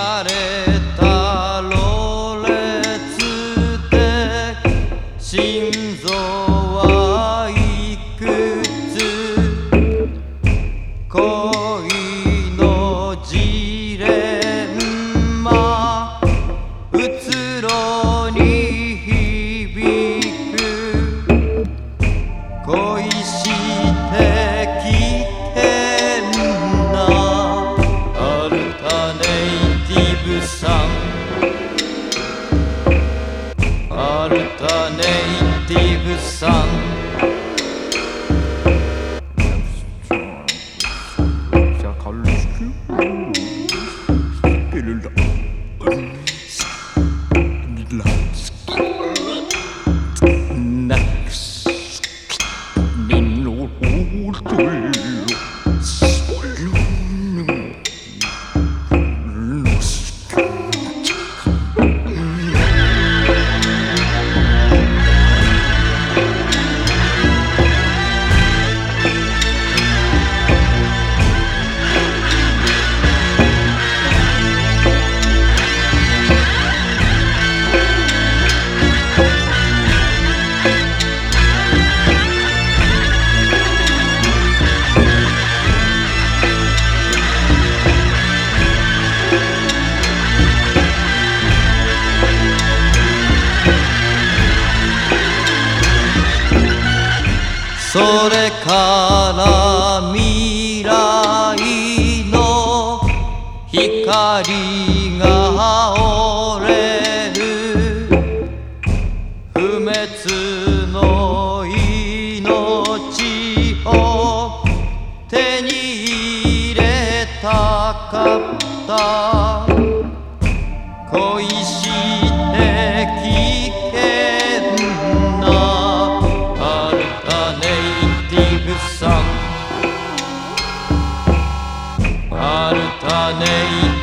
Hare har uta nej i bussen Next, in それから未来の光が折れる」「不滅の命を手に入れたかった」「招い